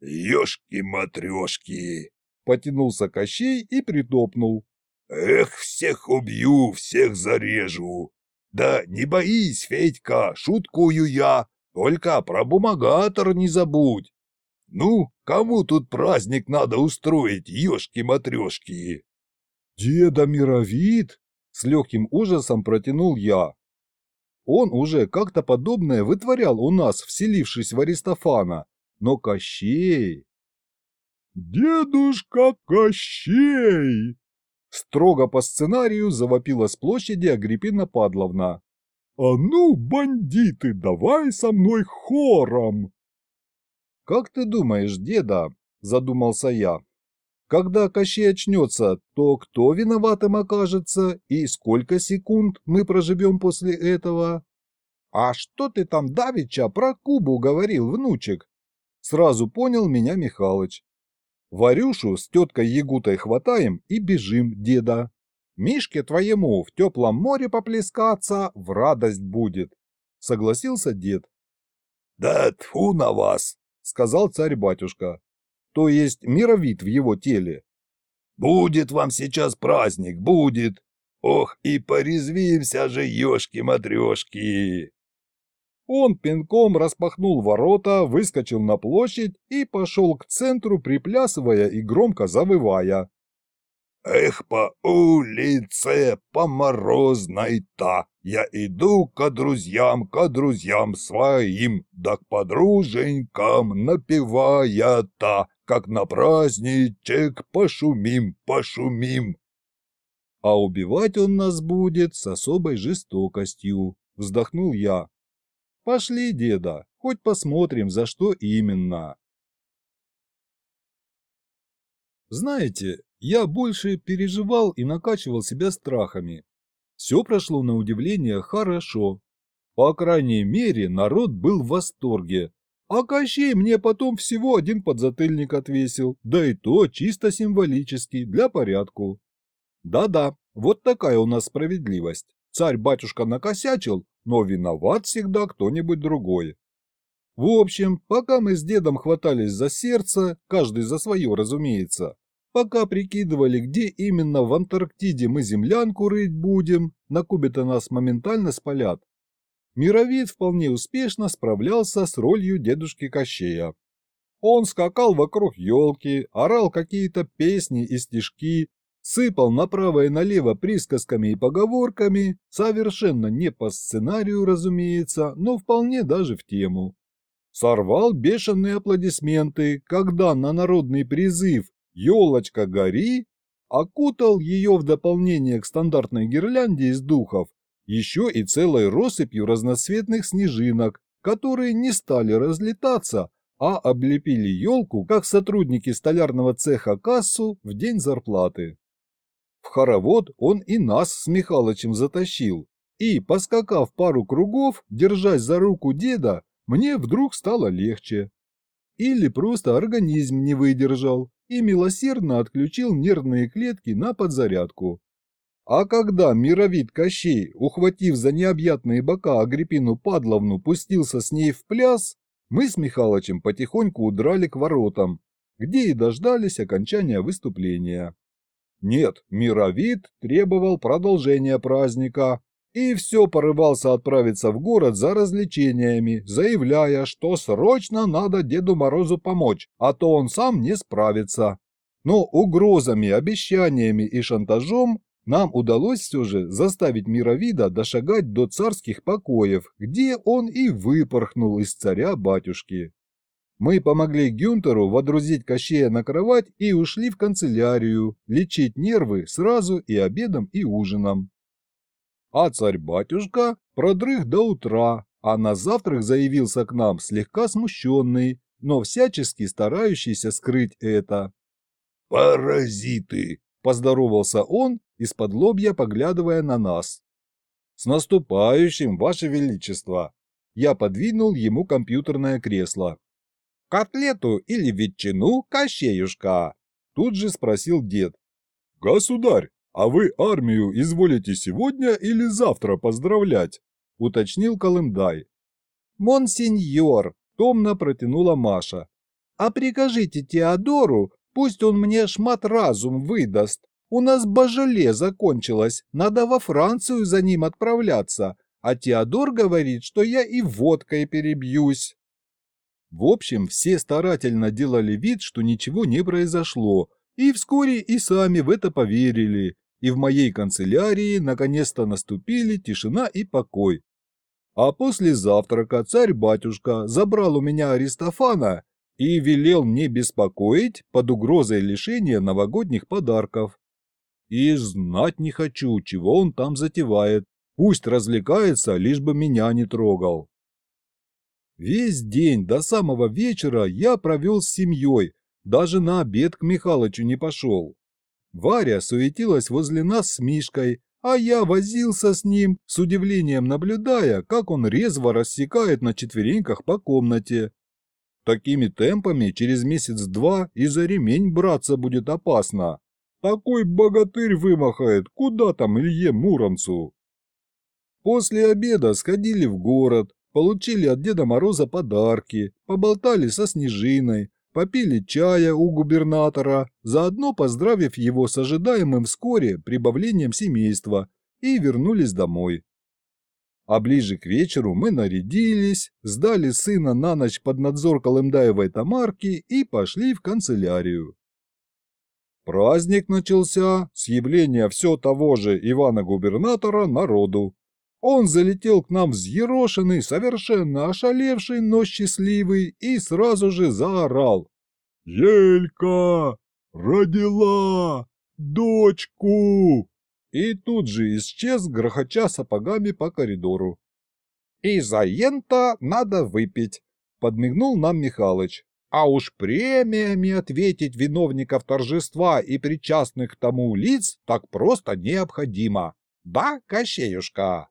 «Ешки-матрешки!» – потянулся Кощей и притопнул. «Эх, всех убью, всех зарежу! Да не боись, Федька, шуткую я, только про бумагатор не забудь. Ну, кому тут праздник надо устроить, ешки-матрешки? Деда Мировид? С легким ужасом протянул я. Он уже как-то подобное вытворял у нас, вселившись в Аристофана. Но Кощей... «Дедушка Кощей!» Строго по сценарию завопила с площади Агриппина Падловна. «А ну, бандиты, давай со мной хором!» «Как ты думаешь, деда?» – задумался я. «Когда Кощей очнется, то кто виноватым окажется и сколько секунд мы проживем после этого?» «А что ты там давеча про Кубу говорил, внучек?» Сразу понял меня Михалыч. Варюшу с теткой Ягутой хватаем и бежим, деда. Мишке твоему в теплом море поплескаться в радость будет, — согласился дед. — Да тьфу на вас, — сказал царь-батюшка, то есть мировид в его теле. — Будет вам сейчас праздник, будет. Ох, и порезвимся же, ешки-матрешки. Он пинком распахнул ворота, выскочил на площадь и пошел к центру, приплясывая и громко завывая. Эх, по улице, по морозной-то, я иду ко друзьям, ко друзьям своим, да к подруженькам напевая-то, как на праздничек пошумим, пошумим. А убивать он нас будет с особой жестокостью, вздохнул я. Пошли, деда, хоть посмотрим, за что именно. Знаете, я больше переживал и накачивал себя страхами. Все прошло на удивление хорошо. По крайней мере, народ был в восторге. А Кощей мне потом всего один подзатыльник отвесил, да и то чисто символический, для порядку. Да-да, вот такая у нас справедливость. Царь-батюшка накосячил, но виноват всегда кто-нибудь другой. В общем, пока мы с дедом хватались за сердце, каждый за свое, разумеется, Пока прикидывали, где именно в Антарктиде мы землянку рыть будем, на кубе-то нас моментально спалят. Мировид вполне успешно справлялся с ролью дедушки Кощея. Он скакал вокруг елки, орал какие-то песни и стишки, сыпал направо и налево присказками и поговорками, совершенно не по сценарию, разумеется, но вполне даже в тему. Сорвал бешеные аплодисменты, когда на народный призыв елочка гори, окутал ее в дополнение к стандартной гирлянде из духов еще и целой россыпью разноцветных снежинок, которые не стали разлетаться, а облепили елку, как сотрудники столярного цеха кассу в день зарплаты. В хоровод он и нас с Михалычем затащил, и, поскакав пару кругов, держась за руку деда, мне вдруг стало легче. Или просто организм не выдержал и милосердно отключил нервные клетки на подзарядку. А когда мировид Кощей, ухватив за необъятные бока Агриппину Падловну, пустился с ней в пляс, мы с Михалычем потихоньку удрали к воротам, где и дождались окончания выступления. Нет, мировид требовал продолжения праздника, и все порывался отправиться в город за развлечениями, заявляя, что срочно надо Деду Морозу помочь, а то он сам не справится. Но угрозами, обещаниями и шантажом нам удалось все же заставить Мировида дошагать до царских покоев, где он и выпорхнул из царя-батюшки. Мы помогли Гюнтеру водрузить Кощея на кровать и ушли в канцелярию, лечить нервы сразу и обедом, и ужином. А царь-батюшка продрых до утра, а на завтрак заявился к нам слегка смущенный, но всячески старающийся скрыть это. «Паразиты!» – поздоровался он, из-под лобья поглядывая на нас. «С наступающим, Ваше Величество!» Я подвинул ему компьютерное кресло. «Котлету или ветчину, Кощеюшка?» Тут же спросил дед. «Государь, «А вы армию изволите сегодня или завтра поздравлять?» – уточнил Колымдай. «Монсеньор», – томно протянула Маша. «А прикажите Теодору, пусть он мне шмат разум выдаст. У нас божеле закончилось, надо во Францию за ним отправляться, а Теодор говорит, что я и водкой перебьюсь». В общем, все старательно делали вид, что ничего не произошло, и вскоре и сами в это поверили, и в моей канцелярии наконец-то наступили тишина и покой. А после завтрака царь-батюшка забрал у меня Аристофана и велел мне беспокоить под угрозой лишения новогодних подарков. И знать не хочу, чего он там затевает. Пусть развлекается, лишь бы меня не трогал. Весь день до самого вечера я провел с семьей, даже на обед к Михалычу не пошел. Варя суетилась возле нас с Мишкой, а я возился с ним, с удивлением наблюдая, как он резво рассекает на четвереньках по комнате. Такими темпами через месяц-два и за ремень браться будет опасно. Такой богатырь вымахает, куда там Илье Муромцу? После обеда сходили в город, получили от Деда Мороза подарки, поболтали со Снежиной, попили чая у губернатора, заодно поздравив его с ожидаемым вскоре прибавлением семейства, и вернулись домой. А ближе к вечеру мы нарядились, сдали сына на ночь под надзор Колымдаевой Тамарки и пошли в канцелярию. Праздник начался с явления все того же Ивана-губернатора народу. Он залетел к нам взъерошенный, совершенно ошалевший, но счастливый, и сразу же заорал. «Елька! Родила! Дочку!» И тут же исчез, грохоча сапогами по коридору. «И за ента надо выпить», — подмигнул нам Михалыч. «А уж премиями ответить виновников торжества и причастных к тому лиц так просто необходимо. Да, Кощеюшка?»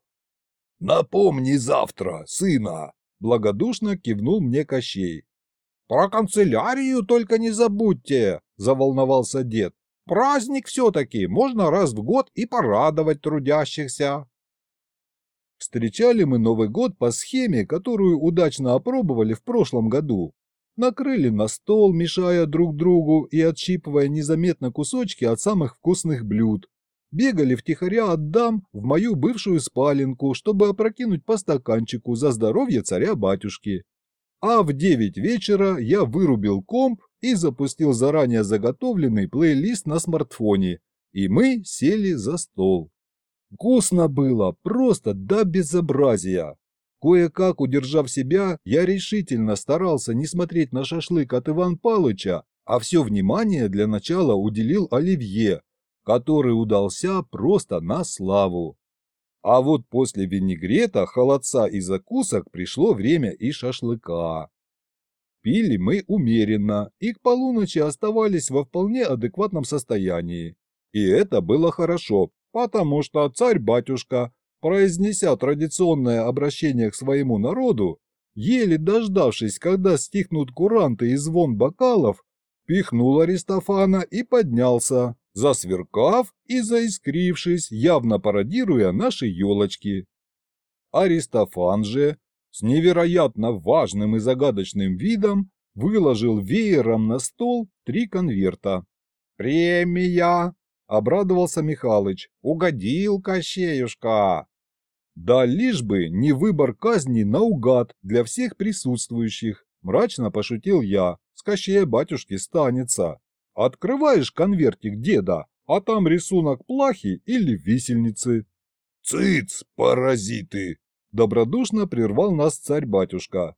«Напомни завтра, сына!» – благодушно кивнул мне Кощей. «Про канцелярию только не забудьте!» – заволновался дед. «Праздник все-таки, можно раз в год и порадовать трудящихся!» Встречали мы Новый год по схеме, которую удачно опробовали в прошлом году. Накрыли на стол, мешая друг другу и отщипывая незаметно кусочки от самых вкусных блюд бегали втихаря от дам в мою бывшую спаленку, чтобы опрокинуть по стаканчику за здоровье царя-батюшки. А в девять вечера я вырубил комп и запустил заранее заготовленный плейлист на смартфоне, и мы сели за стол. Вкусно было, просто до безобразия. Кое-как удержав себя, я решительно старался не смотреть на шашлык от Иван Палыча, а все внимание для начала уделил Оливье, который удался просто на славу. А вот после винегрета, холодца и закусок пришло время и шашлыка. Пили мы умеренно и к полуночи оставались во вполне адекватном состоянии. И это было хорошо, потому что царь-батюшка, произнеся традиционное обращение к своему народу, еле дождавшись, когда стихнут куранты и звон бокалов, пихнул Аристофана и поднялся, засверкав и заискрившись, явно пародируя наши елочки. Аристофан же, с невероятно важным и загадочным видом, выложил веером на стол три конверта. «Премия!» — обрадовался Михалыч. «Угодил, Кощеюшка!» Да лишь бы не выбор казни наугад для всех присутствующих, мрачно пошутил я, с Кощея батюшки станется. Открываешь конвертик деда, а там рисунок плахи или висельницы. «Цыц, паразиты!» – добродушно прервал нас царь-батюшка.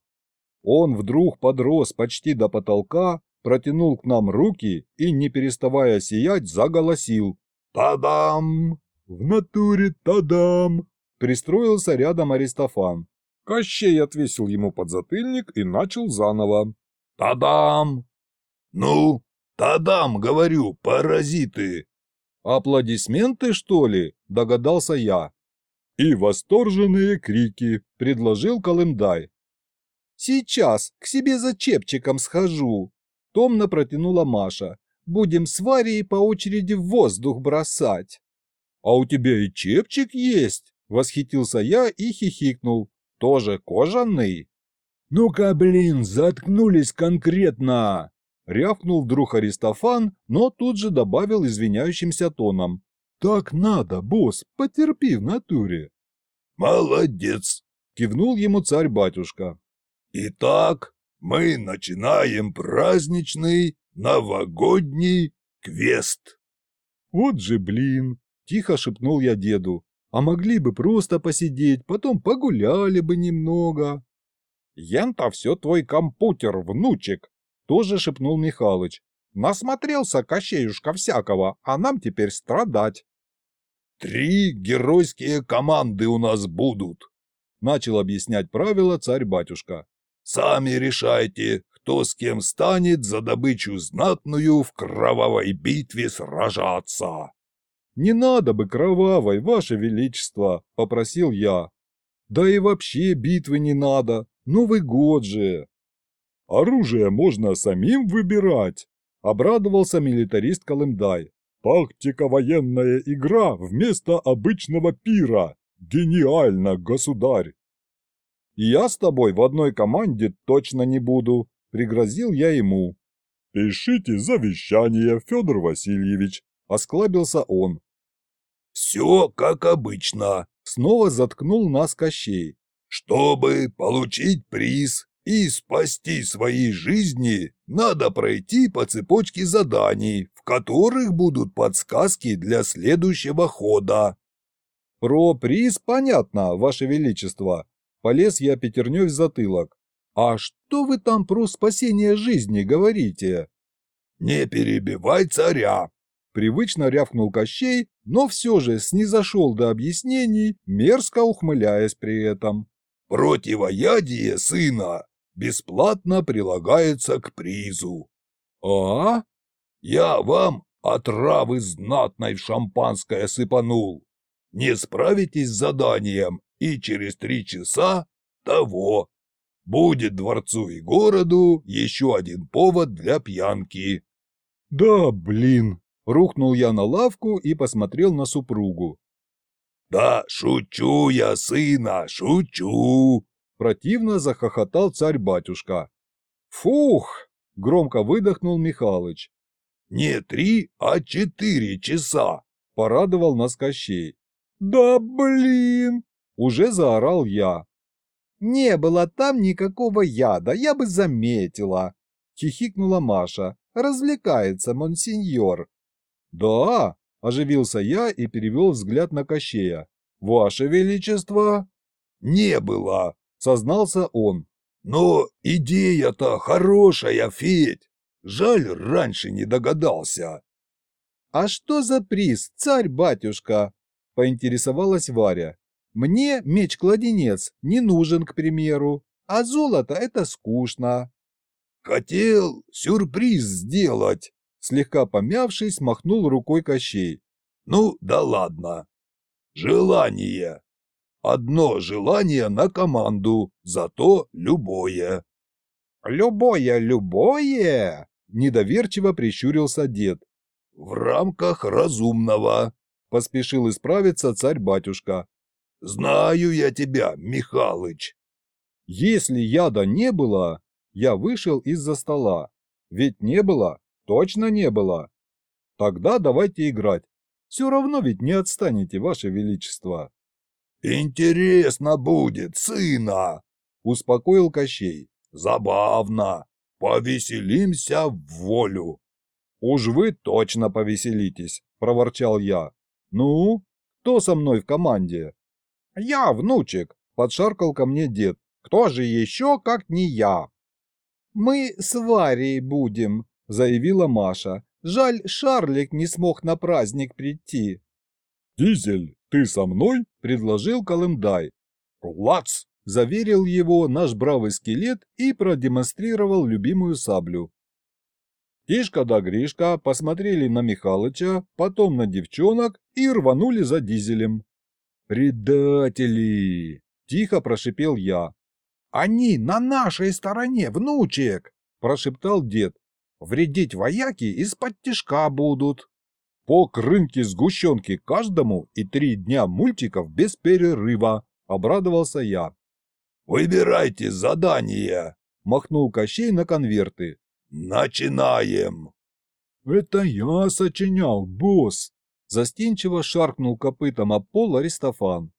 Он вдруг подрос почти до потолка, протянул к нам руки и, не переставая сиять, заголосил. «Та-дам!» «В натуре та-дам!» Пристроился рядом Аристофан. Кощей отвесил ему подзатыльник и начал заново. «Та-дам!» «Ну, та-дам, говорю, паразиты!» «Аплодисменты, что ли?» – догадался я. «И восторженные крики», – предложил Колымдай. «Сейчас к себе за чепчиком схожу», – томно протянула Маша. «Будем с Варей по очереди в воздух бросать». «А у тебя и чепчик есть?» – восхитился я и хихикнул. «Тоже кожаный?» «Ну-ка, блин, заткнулись конкретно!» Рявкнул вдруг Аристофан, но тут же добавил извиняющимся тоном. «Так надо, босс, потерпи в натуре». «Молодец!» – кивнул ему царь-батюшка. «Итак, мы начинаем праздничный новогодний квест». «Вот же блин!» – тихо шепнул я деду. «А могли бы просто посидеть, потом погуляли бы немного». «Ян-то все твой компьютер, внучек!» Тоже шепнул Михалыч. Насмотрелся Кощеюшка всякого, а нам теперь страдать. «Три геройские команды у нас будут», — начал объяснять правила царь-батюшка. «Сами решайте, кто с кем станет за добычу знатную в кровавой битве сражаться». «Не надо бы кровавой, ваше величество», — попросил я. «Да и вообще битвы не надо, Новый год же». Оружие можно самим выбирать, обрадовался милитарист Колымдай. Тактика военная игра вместо обычного пира. Гениально, государь. Я с тобой в одной команде точно не буду, пригрозил я ему. Пишите завещание, Федор Васильевич, осклабился он. Все как обычно, снова заткнул нас Кощей. Чтобы получить приз, и спасти свои жизни надо пройти по цепочке заданий, в которых будут подсказки для следующего хода. Про приз понятно, Ваше Величество. Полез я пятерней в затылок. А что вы там про спасение жизни говорите? Не перебивай царя. Привычно рявкнул Кощей, но все же снизошел до объяснений, мерзко ухмыляясь при этом. Противоядие сына бесплатно прилагается к призу. А? Я вам отравы знатной в шампанское сыпанул. Не справитесь с заданием, и через три часа того. Будет дворцу и городу еще один повод для пьянки. Да, блин. Рухнул я на лавку и посмотрел на супругу. Да шучу я, сына, шучу. Противно захохотал царь-батюшка. «Фух!» – громко выдохнул Михалыч. «Не три, а четыре часа!» – порадовал нас Кощей. «Да блин!» – уже заорал я. «Не было там никакого яда, я бы заметила!» – хихикнула Маша. «Развлекается, монсеньор!» «Да!» – оживился я и перевел взгляд на Кощея. «Ваше Величество!» «Не было!» Сознался он. «Но идея-то хорошая, Федь! Жаль, раньше не догадался!» «А что за приз, царь-батюшка?» – поинтересовалась Варя. «Мне меч-кладенец не нужен, к примеру, а золото – это скучно». Хотел сюрприз сделать. Слегка помявшись, махнул рукой Кощей. Ну, да ладно. Желание. Одно желание на команду, зато любое. Любое, любое? Недоверчиво прищурился дед. В рамках разумного. Поспешил исправиться царь-батюшка. Знаю я тебя, Михалыч. Если яда не было, я вышел из-за стола. Ведь не было, точно не было. Тогда давайте играть. Все равно ведь не отстанете, ваше величество. Интересно будет, сына, успокоил Кощей. Забавно. Повеселимся в волю. Уж вы точно повеселитесь, проворчал я. Ну, кто со мной в команде? Я, внучек, подшаркал ко мне дед. Кто же еще, как не я? Мы с Варей будем, заявила Маша. Жаль, Шарлик не смог на праздник прийти. «Дизель, ты со мной?» – предложил Колымдай. «Клац!» – заверил его наш бравый скелет и продемонстрировал любимую саблю. Тишка да Гришка посмотрели на Михалыча, потом на девчонок и рванули за дизелем. «Предатели!» – тихо прошипел я. «Они на нашей стороне, внучек!» – прошептал дед. Вредить вояки из-под тишка будут. По крынке сгущенки каждому и три дня мультиков без перерыва, обрадовался я. Выбирайте задание, махнул Кощей на конверты. Начинаем. Это я сочинял, босс. Застенчиво шаркнул копытом об пол Аристофан.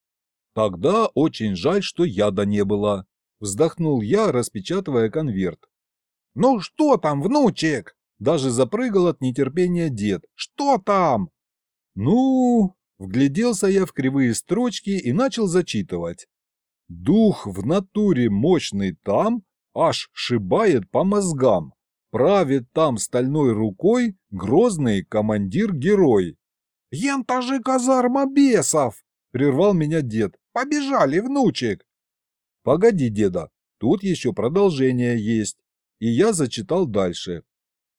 Тогда очень жаль, что яда не было. Вздохнул я, распечатывая конверт. «Ну что там, внучек?» Даже запрыгал от нетерпения дед. «Что там?» «Ну...» Вгляделся я в кривые строчки и начал зачитывать. «Дух в натуре мощный там, аж шибает по мозгам. Правит там стальной рукой грозный командир-герой». «Ента же казарма бесов!» — прервал меня дед. «Побежали, внучек!» «Погоди, деда, тут еще продолжение есть и я зачитал дальше.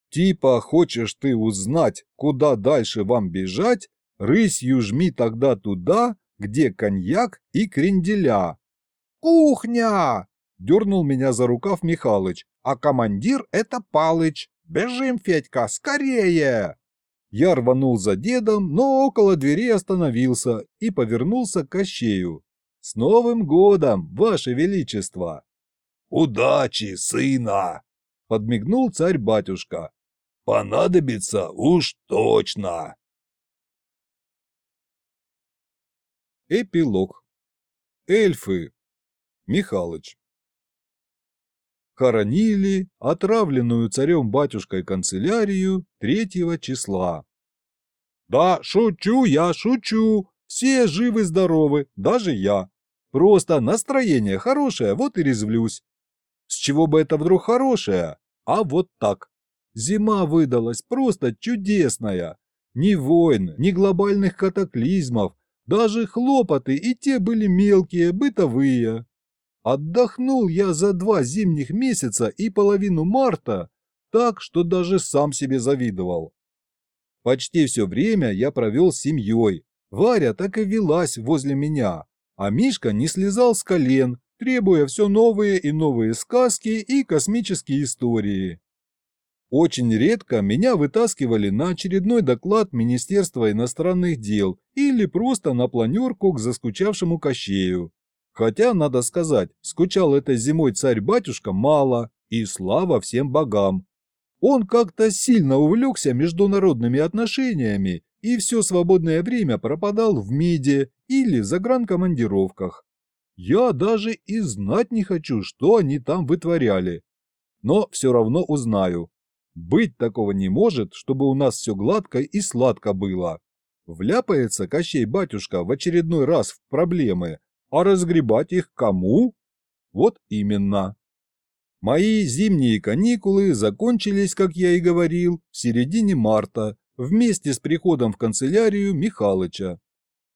Типа, хочешь ты узнать, куда дальше вам бежать, рысью жми тогда туда, где коньяк и кренделя. «Кухня!» – дернул меня за рукав Михалыч, а командир – это Палыч. «Бежим, Федька, скорее!» Я рванул за дедом, но около двери остановился и повернулся к Кощею. «С Новым годом, Ваше Величество!» «Удачи, сына!» — подмигнул царь-батюшка. «Понадобится уж точно!» Эпилог. Эльфы. Михалыч. Хоронили отравленную царем-батюшкой канцелярию третьего числа. Да, шучу я, шучу. Все живы-здоровы, даже я. Просто настроение хорошее, вот и резвлюсь. С чего бы это вдруг хорошее? А вот так. Зима выдалась просто чудесная. Ни войн, ни глобальных катаклизмов, даже хлопоты и те были мелкие, бытовые. Отдохнул я за два зимних месяца и половину марта, так, что даже сам себе завидовал. Почти все время я провел с семьей. Варя так и велась возле меня, а Мишка не слезал с колен, требуя все новые и новые сказки и космические истории. Очень редко меня вытаскивали на очередной доклад Министерства иностранных дел или просто на планерку к заскучавшему Кощею. Хотя, надо сказать, скучал этой зимой царь-батюшка мало, и слава всем богам. Он как-то сильно увлекся международными отношениями и все свободное время пропадал в МИДе или загранкомандировках. Я даже и знать не хочу, что они там вытворяли. Но все равно узнаю. Быть такого не может, чтобы у нас все гладко и сладко было. Вляпается Кощей батюшка в очередной раз в проблемы, а разгребать их кому? Вот именно. Мои зимние каникулы закончились, как я и говорил, в середине марта, вместе с приходом в канцелярию Михалыча.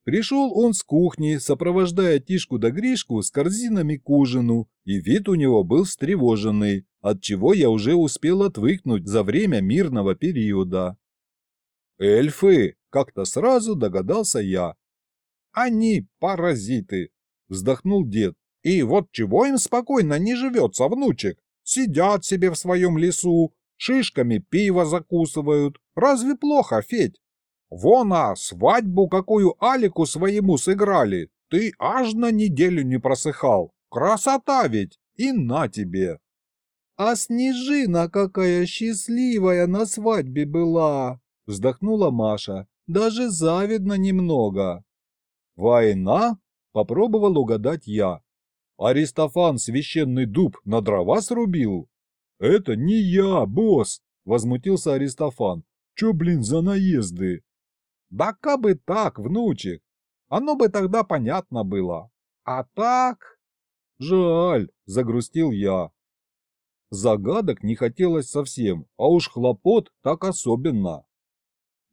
Пришел он с кухни, сопровождая Тишку да Гришку с корзинами к ужину, и вид у него был встревоженный, от чего я уже успел отвыкнуть за время мирного периода. «Эльфы!» – как-то сразу догадался я. «Они паразиты!» – вздохнул дед. «И вот чего им спокойно не живется, внучек? Сидят себе в своем лесу, шишками пиво закусывают. Разве плохо, Федь? Вон, а, свадьбу какую Алику своему сыграли. Ты аж на неделю не просыхал. Красота ведь! И на тебе!» «А снежина какая счастливая на свадьбе была!» – вздохнула Маша. «Даже завидно немного». «Война?» – попробовал угадать я. «Аристофан священный дуб на дрова срубил?» «Это не я, босс!» – возмутился Аристофан. «Чё, блин, за наезды?» «Да кабы так, внучек! Оно бы тогда понятно было. А так...» «Жаль!» – загрустил я. Загадок не хотелось совсем, а уж хлопот так особенно.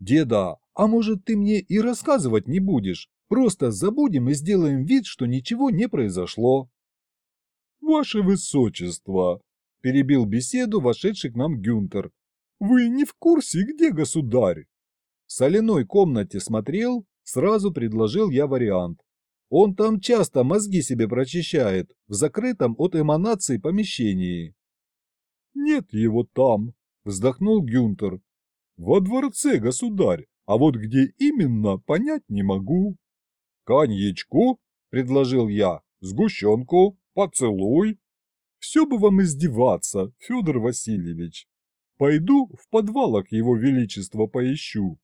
«Деда, а может ты мне и рассказывать не будешь? Просто забудем и сделаем вид, что ничего не произошло». «Ваше Высочество!» – перебил беседу вошедший к нам Гюнтер. «Вы не в курсе, где государь?» В соляной комнате смотрел, сразу предложил я вариант. Он там часто мозги себе прочищает, в закрытом от эманации помещении. «Нет его там», – вздохнул Гюнтер. «Во дворце, государь, а вот где именно, понять не могу». «Коньячку?» – предложил я. «Сгущенку? Поцелуй?» «Все бы вам издеваться, Федор Васильевич. Пойду в подвалах его величества поищу».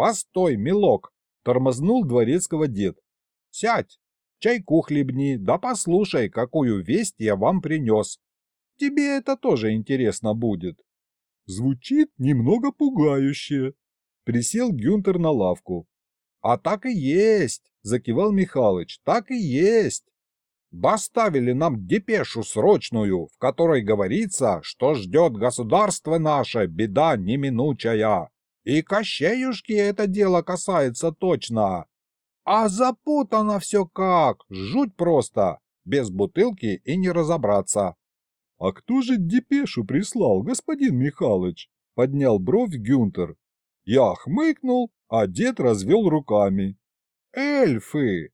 «Постой, милок!» – тормознул дворецкого дед. «Сядь, чайку хлебни, да послушай, какую весть я вам принес. Тебе это тоже интересно будет. Звучит немного пугающе. Присел Гюнтер на лавку. А так и есть, закивал Михалыч, так и есть. Доставили нам депешу срочную, в которой говорится, что ждет государство наше беда неминучая. И Кощеюшки это дело касается точно. А запутано все как, жуть просто, без бутылки и не разобраться. «А кто же депешу прислал, господин Михалыч?» – поднял бровь Гюнтер. Я хмыкнул, а дед развел руками. «Эльфы!